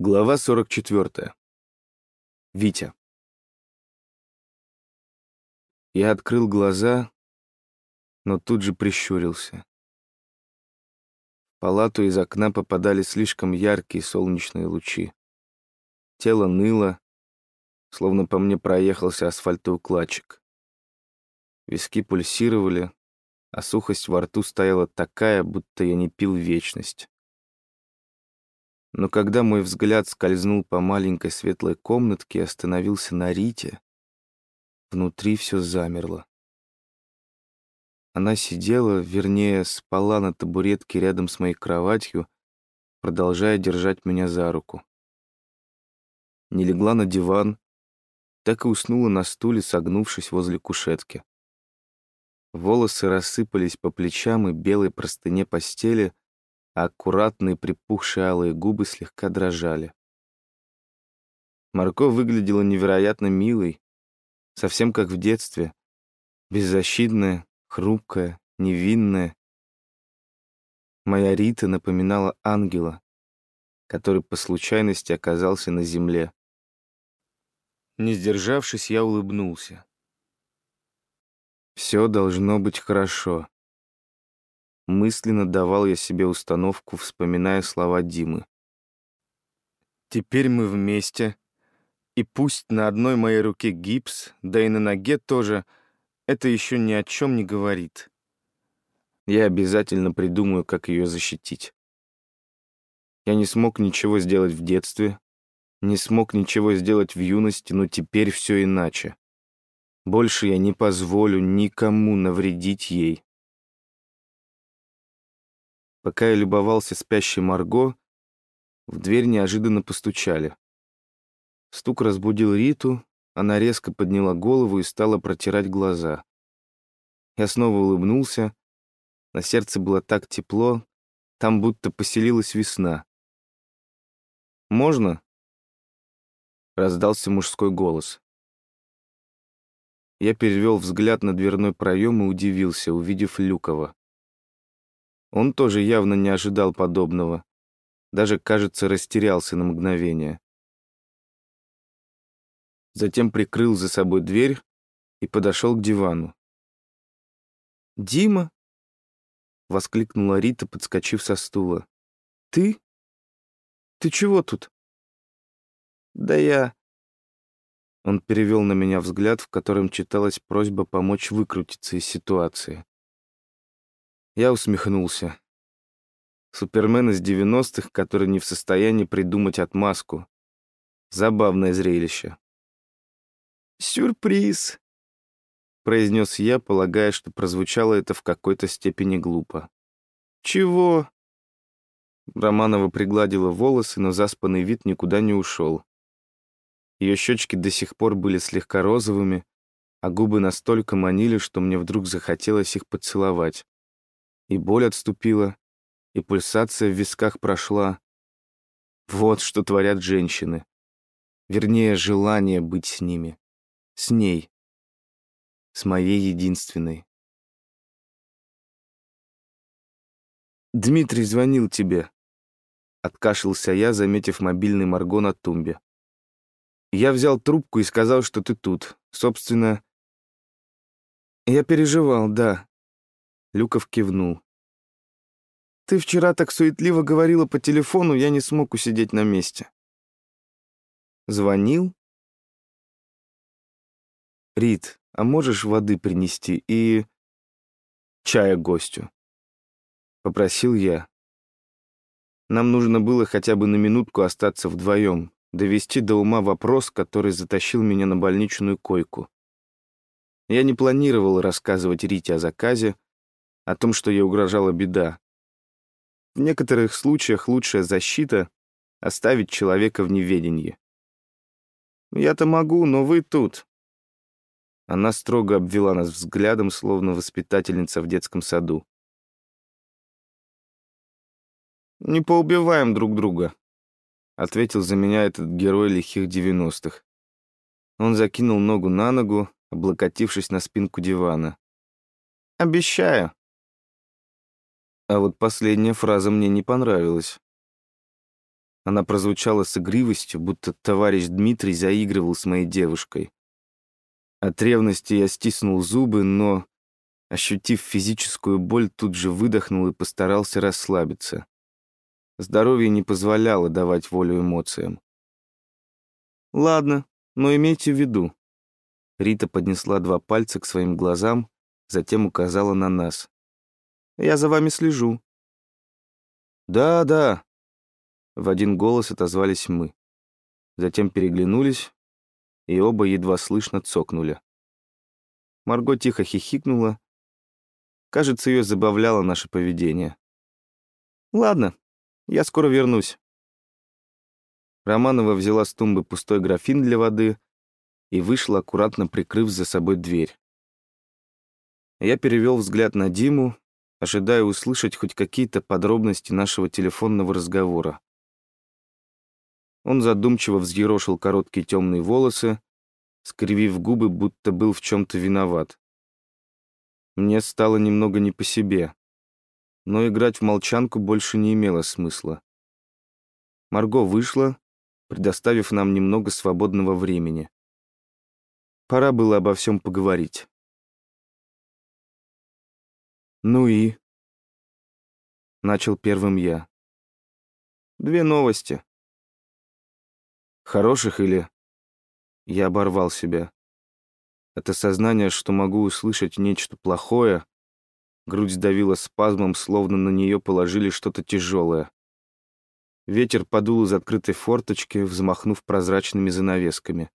Глава 44. Витя. Я открыл глаза, но тут же прищурился. В палату из окна попадали слишком яркие солнечные лучи. Тело ныло, словно по мне проехался асфальтоукладчик. Виски пульсировали, а сухость во рту стояла такая, будто я не пил вечность. Но когда мой взгляд скользнул по маленькой светлой комнатке и остановился на Рите, внутри все замерло. Она сидела, вернее, спала на табуретке рядом с моей кроватью, продолжая держать меня за руку. Не легла на диван, так и уснула на стуле, согнувшись возле кушетки. Волосы рассыпались по плечам и белой простыне постели — а аккуратные припухшие алые губы слегка дрожали. Марко выглядела невероятно милой, совсем как в детстве, беззащитная, хрупкая, невинная. Моя Рита напоминала ангела, который по случайности оказался на земле. Не сдержавшись, я улыбнулся. Все должно быть хорошо. Мысленно давал я себе установку, вспоминая слова Димы. «Теперь мы вместе, и пусть на одной моей руке гипс, да и на ноге тоже, это еще ни о чем не говорит. Я обязательно придумаю, как ее защитить. Я не смог ничего сделать в детстве, не смог ничего сделать в юности, но теперь все иначе. Больше я не позволю никому навредить ей. Пока я любовался спящей Марго, в дверь неожиданно постучали. Стук разбудил Риту, она резко подняла голову и стала протирать глаза. Я снова улыбнулся. На сердце было так тепло, там будто поселилась весна. «Можно?» — раздался мужской голос. Я перевел взгляд на дверной проем и удивился, увидев Люкова. Он тоже явно не ожидал подобного. Даже, кажется, растерялся на мгновение. Затем прикрыл за собой дверь и подошел к дивану. «Дима?» — воскликнула Рита, подскочив со стула. «Ты? Ты чего тут?» «Да я...» Он перевел на меня взгляд, в котором читалась просьба помочь выкрутиться из ситуации. Я усмехнулся. Супермен из 90-х, который не в состоянии придумать отмазку. Забавное зрелище. «Сюрприз!» — произнес я, полагая, что прозвучало это в какой-то степени глупо. «Чего?» Романова пригладила волосы, но заспанный вид никуда не ушел. Ее щечки до сих пор были слегка розовыми, а губы настолько манили, что мне вдруг захотелось их поцеловать. И боль отступила, и пульсация в висках прошла. Вот что творят женщины. Вернее, желание быть с ними. С ней. С моей единственной. «Дмитрий звонил тебе», — откашлялся я, заметив мобильный Марго на тумбе. «Я взял трубку и сказал, что ты тут. Собственно...» «Я переживал, да. Люков кивнул. «Ты вчера так суетливо говорила по телефону, я не смог усидеть на месте». «Звонил?» «Рит, а можешь воды принести и...» «Чая гостю?» Попросил я. Нам нужно было хотя бы на минутку остаться вдвоем, довести до ума вопрос, который затащил меня на больничную койку. Я не планировал рассказывать Рите о заказе, о том, что ей угрожала беда. В некоторых случаях лучшая защита — оставить человека в неведении. «Я-то могу, но вы тут». Она строго обвела нас взглядом, словно воспитательница в детском саду. «Не поубиваем друг друга», — ответил за меня этот герой лихих девяностых. Он закинул ногу на ногу, облокотившись на спинку дивана. «Обещаю». А вот последняя фраза мне не понравилась. Она прозвучала с игривостью, будто товарищ Дмитрий заигрывал с моей девушкой. От ревности я стиснул зубы, но, ощутив физическую боль, тут же выдохнул и постарался расслабиться. Здоровье не позволяло давать волю эмоциям. «Ладно, но имейте в виду». Рита поднесла два пальца к своим глазам, затем указала на нас. «Я за вами слежу». «Да, да», — в один голос отозвались мы. Затем переглянулись, и оба едва слышно цокнули. Марго тихо хихикнула. Кажется, ее забавляло наше поведение. «Ладно, я скоро вернусь». Романова взяла с тумбы пустой графин для воды и вышла, аккуратно прикрыв за собой дверь. Я перевел взгляд на Диму, ожидая услышать хоть какие-то подробности нашего телефонного разговора. Он задумчиво взъерошил короткие темные волосы, скривив губы, будто был в чем-то виноват. Мне стало немного не по себе, но играть в молчанку больше не имело смысла. Марго вышла, предоставив нам немного свободного времени. Пора было обо всем поговорить. «Ну и?» Начал первым я. «Две новости». «Хороших или...» Я оборвал себя. Это сознание, что могу услышать нечто плохое, грудь сдавила спазмом, словно на нее положили что-то тяжелое. Ветер подул из открытой форточки, взмахнув прозрачными занавесками.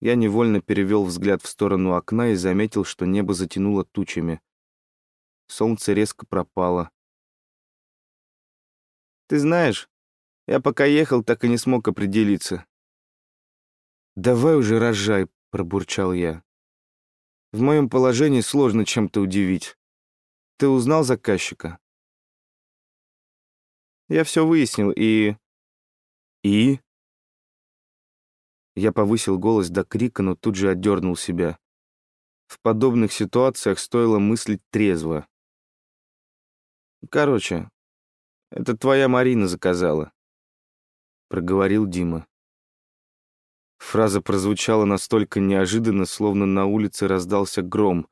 Я невольно перевел взгляд в сторону окна и заметил, что небо затянуло тучами. Солнце резко пропало. «Ты знаешь, я пока ехал, так и не смог определиться». «Давай уже рожай», — пробурчал я. «В моем положении сложно чем-то удивить. Ты узнал заказчика?» Я все выяснил и... И? Я повысил голос до крика, но тут же отдернул себя. В подобных ситуациях стоило мыслить трезво. Короче, это твоя Марина заказала, проговорил Дима. Фраза прозвучала настолько неожиданно, словно на улице раздался гром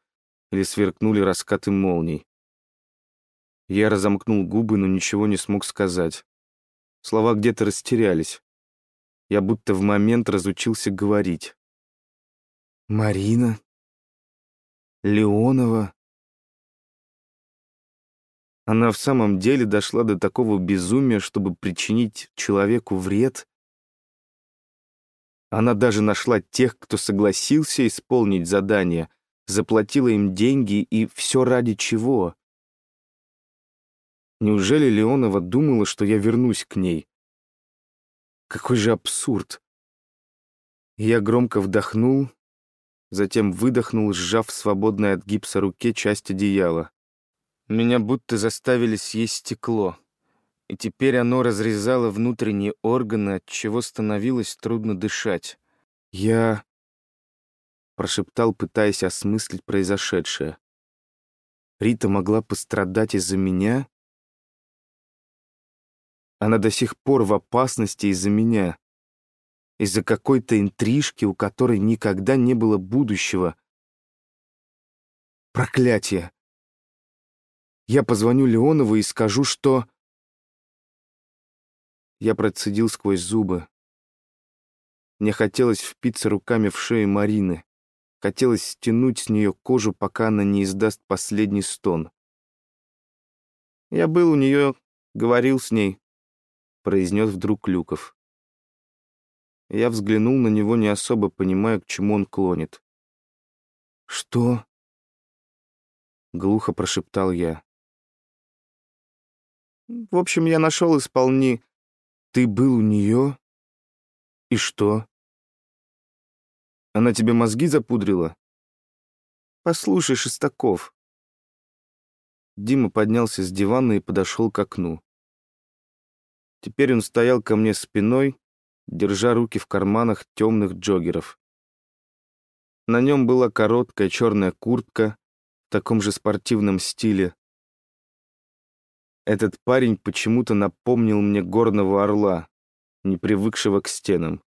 или сверкнули раскаты молний. Я разомкнул губы, но ничего не смог сказать. Слова где-то растерялись. Я будто в момент разучился говорить. «Марина? Леонова?» Она в самом деле дошла до такого безумия, чтобы причинить человеку вред? Она даже нашла тех, кто согласился исполнить задание, заплатила им деньги и все ради чего? Неужели Леонова думала, что я вернусь к ней? Какой же абсурд! Я громко вдохнул, затем выдохнул, сжав свободной от гипса руке часть одеяла. Меня будто заставили съесть стекло, и теперь оно разрезало внутренние органы, от чего становилось трудно дышать. Я прошептал, пытаясь осмыслить произошедшее. Рита могла пострадать из-за меня? Она до сих пор в опасности из-за меня. Из-за какой-то интрижки, у которой никогда не было будущего. Проклятие! Я позвоню Леонову и скажу, что... Я процедил сквозь зубы. Мне хотелось впиться руками в шею Марины. Хотелось стянуть с нее кожу, пока она не издаст последний стон. Я был у нее, говорил с ней, произнес вдруг Люков. Я взглянул на него, не особо понимая, к чему он клонит. «Что?» — глухо прошептал я. «В общем, я нашел исполни...» «Ты был у нее? И что?» «Она тебе мозги запудрила?» «Послушай, Шестаков». Дима поднялся с дивана и подошел к окну. Теперь он стоял ко мне спиной, держа руки в карманах темных джоггеров. На нем была короткая черная куртка в таком же спортивном стиле. Этот парень почему-то напомнил мне горного орла, не привыкшего к стенам.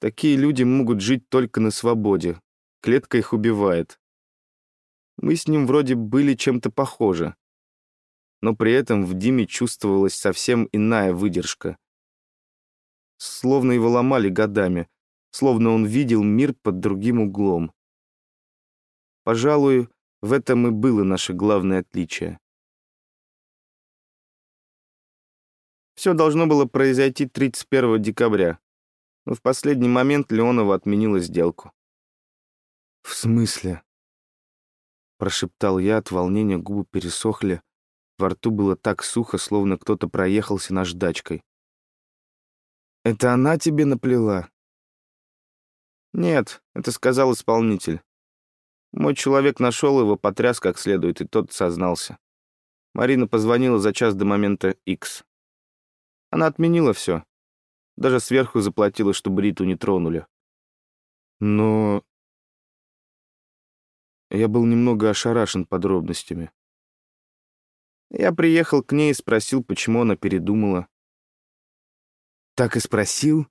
Такие люди могут жить только на свободе. Клетка их убивает. Мы с ним вроде были чем-то похожи. Но при этом в Диме чувствовалась совсем иная выдержка. Словно его ломали годами, словно он видел мир под другим углом. Пожалуй, в этом и было наше главное отличие. Все должно было произойти 31 декабря, но в последний момент Леонова отменила сделку. «В смысле?» Прошептал я, от волнения губы пересохли, во рту было так сухо, словно кто-то проехался наждачкой. «Это она тебе наплела?» «Нет, это сказал исполнитель. Мой человек нашел его, потряс как следует, и тот сознался. Марина позвонила за час до момента X. Она отменила все. Даже сверху заплатила, чтобы Риту не тронули. Но... Я был немного ошарашен подробностями. Я приехал к ней и спросил, почему она передумала. Так и спросил?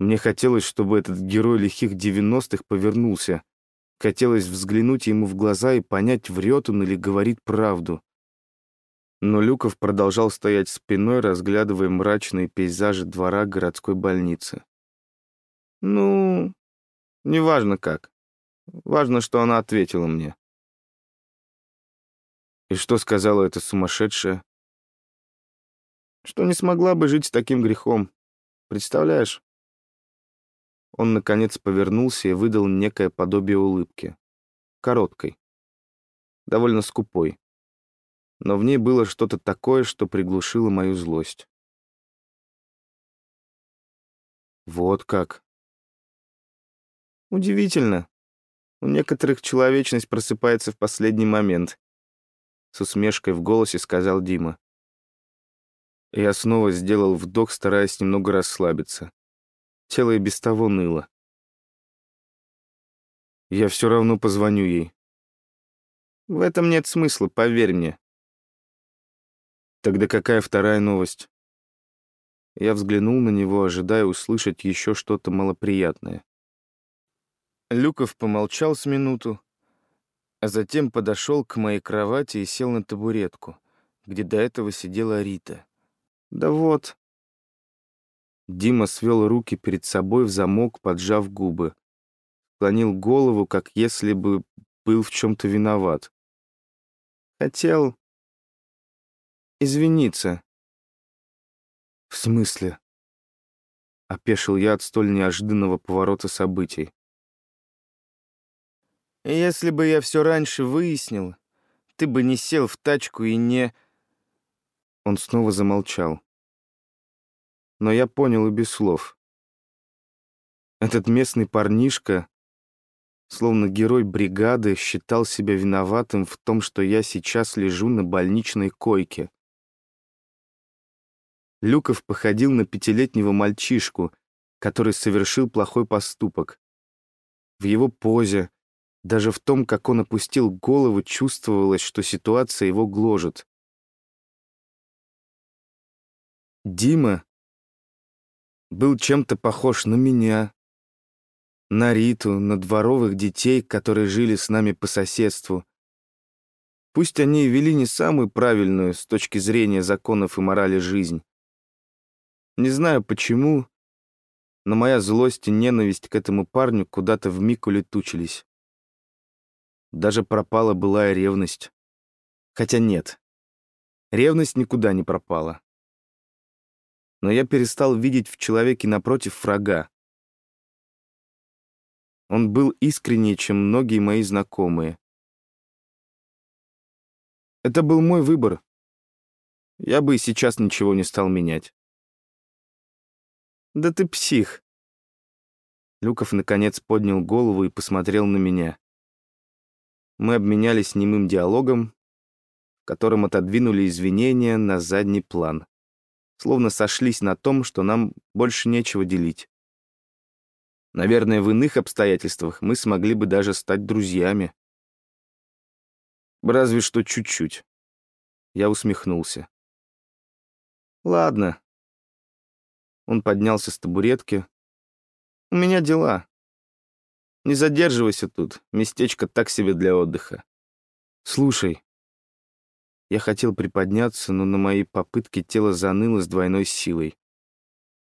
Мне хотелось, чтобы этот герой лихих девяностых повернулся. Хотелось взглянуть ему в глаза и понять, врет он или говорит правду. Но Люков продолжал стоять спиной, разглядывая мрачные пейзажи двора городской больницы. «Ну, неважно как. Важно, что она ответила мне». «И что сказала эта сумасшедшая?» «Что не смогла бы жить с таким грехом. Представляешь?» Он, наконец, повернулся и выдал некое подобие улыбки. Короткой. Довольно скупой но в ней было что-то такое, что приглушило мою злость. Вот как. Удивительно. У некоторых человечность просыпается в последний момент. С усмешкой в голосе сказал Дима. Я снова сделал вдох, стараясь немного расслабиться. Тело и без того ныло. Я все равно позвоню ей. В этом нет смысла, поверь мне. Тогда какая вторая новость? Я взглянул на него, ожидая услышать еще что-то малоприятное. Люков помолчал с минуту, а затем подошел к моей кровати и сел на табуретку, где до этого сидела Рита. «Да вот». Дима свел руки перед собой в замок, поджав губы. Склонил голову, как если бы был в чем-то виноват. Хотел извиниться». «В смысле?» — опешил я от столь неожиданного поворота событий. «Если бы я все раньше выяснил, ты бы не сел в тачку и не...» Он снова замолчал. Но я понял и без слов. Этот местный парнишка, словно герой бригады, считал себя виноватым в том, что я сейчас лежу на больничной койке. Люков походил на пятилетнего мальчишку, который совершил плохой поступок. В его позе, даже в том, как он опустил голову, чувствовалось, что ситуация его гложет. Дима был чем-то похож на меня, на Риту, на дворовых детей, которые жили с нами по соседству. Пусть они и вели не самую правильную с точки зрения законов и морали жизнь. Не знаю почему, но моя злость и ненависть к этому парню куда-то вмиг улетучились. Даже пропала былая ревность. Хотя нет, ревность никуда не пропала. Но я перестал видеть в человеке напротив врага. Он был искреннее, чем многие мои знакомые. Это был мой выбор. Я бы и сейчас ничего не стал менять. «Да ты псих!» Люков наконец поднял голову и посмотрел на меня. Мы обменялись немым диалогом, в котором отодвинули извинения на задний план. Словно сошлись на том, что нам больше нечего делить. Наверное, в иных обстоятельствах мы смогли бы даже стать друзьями. Разве что чуть-чуть. Я усмехнулся. «Ладно». Он поднялся с табуретки. «У меня дела. Не задерживайся тут, местечко так себе для отдыха. Слушай». Я хотел приподняться, но на мои попытки тело заныло с двойной силой.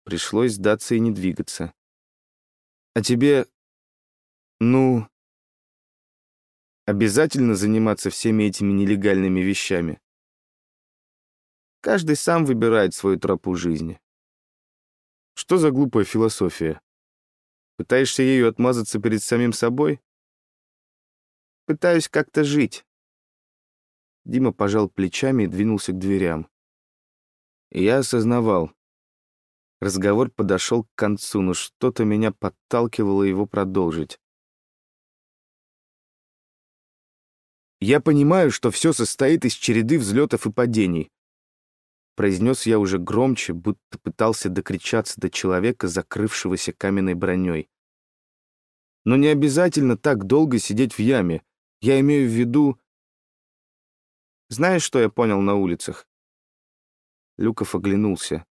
Пришлось сдаться и не двигаться. «А тебе... ну...» Обязательно заниматься всеми этими нелегальными вещами. Каждый сам выбирает свою тропу жизни. Что за глупая философия? Пытаешься ею отмазаться перед самим собой? Пытаюсь как-то жить. Дима пожал плечами и двинулся к дверям. И я осознавал. Разговор подошел к концу, но что-то меня подталкивало его продолжить. Я понимаю, что все состоит из череды взлетов и падений. Произнес я уже громче, будто пытался докричаться до человека, закрывшегося каменной броней. Но не обязательно так долго сидеть в яме. Я имею в виду... Знаешь, что я понял на улицах? Люков оглянулся.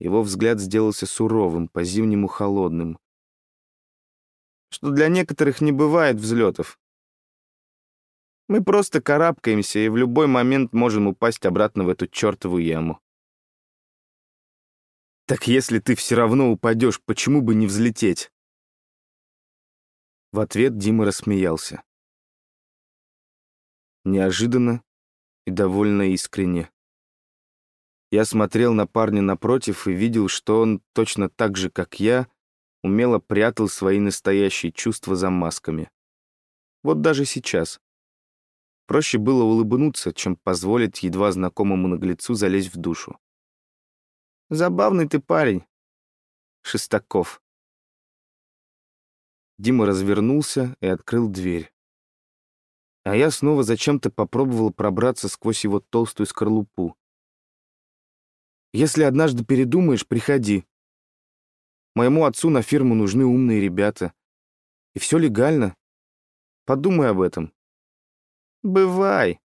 Его взгляд сделался суровым, по-зимнему холодным. Что для некоторых не бывает взлетов. Мы просто карабкаемся и в любой момент можем упасть обратно в эту чертову яму. Так если ты все равно упадешь, почему бы не взлететь? В ответ Дима рассмеялся. Неожиданно и довольно искренне. Я смотрел на парня напротив и видел, что он, точно так же, как я, умело прятал свои настоящие чувства за масками. Вот даже сейчас. Проще было улыбнуться, чем позволить едва знакомому наглецу залезть в душу. «Забавный ты парень, Шестаков». Дима развернулся и открыл дверь. А я снова зачем-то попробовал пробраться сквозь его толстую скорлупу. «Если однажды передумаешь, приходи. Моему отцу на фирму нужны умные ребята. И все легально. Подумай об этом. «Бывай»,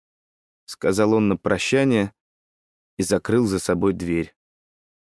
— сказал он на прощание и закрыл за собой дверь.